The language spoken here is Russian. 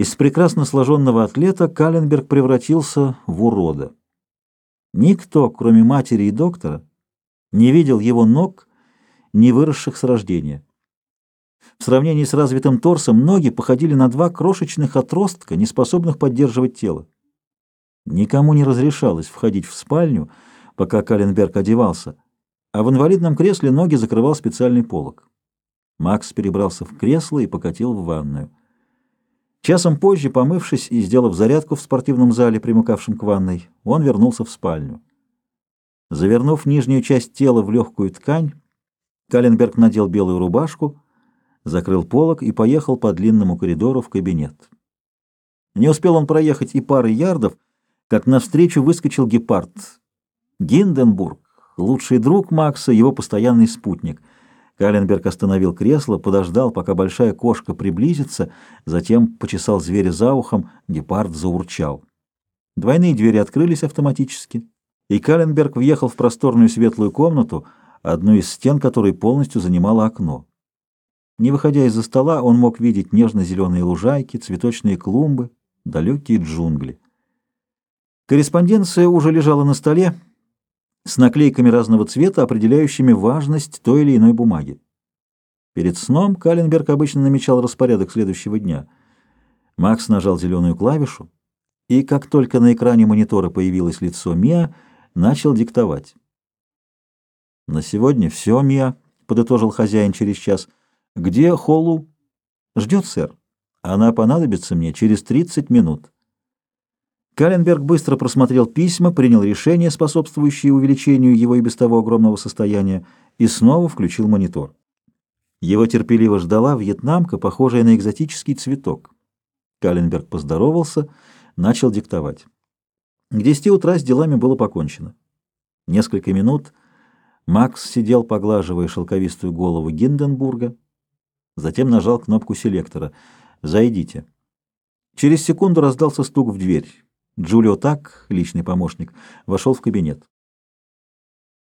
Из прекрасно сложенного атлета Каленберг превратился в урода. Никто, кроме матери и доктора, не видел его ног, не выросших с рождения. В сравнении с развитым торсом ноги походили на два крошечных отростка, не способных поддерживать тело. Никому не разрешалось входить в спальню, пока Каленберг одевался, а в инвалидном кресле ноги закрывал специальный полог. Макс перебрался в кресло и покатил в ванную. Часом позже, помывшись и сделав зарядку в спортивном зале, примыкавшем к ванной, он вернулся в спальню. Завернув нижнюю часть тела в легкую ткань, Каленберг надел белую рубашку, закрыл полог и поехал по длинному коридору в кабинет. Не успел он проехать и пары ярдов, как навстречу выскочил гепард. Гинденбург, лучший друг Макса, его постоянный спутник — Каленберг остановил кресло, подождал, пока большая кошка приблизится, затем почесал зверя за ухом, гепард заурчал. Двойные двери открылись автоматически, и Каленберг въехал в просторную светлую комнату, одну из стен которой полностью занимало окно. Не выходя из-за стола, он мог видеть нежно-зеленые лужайки, цветочные клумбы, далекие джунгли. Корреспонденция уже лежала на столе, с наклейками разного цвета, определяющими важность той или иной бумаги. Перед сном Каленберг обычно намечал распорядок следующего дня. Макс нажал зеленую клавишу, и как только на экране монитора появилось лицо Миа, начал диктовать. «На сегодня все, Миа», — подытожил хозяин через час. «Где Холлу?» «Ждет, сэр. Она понадобится мне через 30 минут». Каленберг быстро просмотрел письма, принял решение, способствующее увеличению его и без того огромного состояния, и снова включил монитор. Его терпеливо ждала вьетнамка, похожая на экзотический цветок. Каленберг поздоровался, начал диктовать. К десяти утра с делами было покончено. Несколько минут Макс сидел, поглаживая шелковистую голову Гинденбурга, затем нажал кнопку селектора «Зайдите». Через секунду раздался стук в дверь. Джулио Так, личный помощник, вошел в кабинет.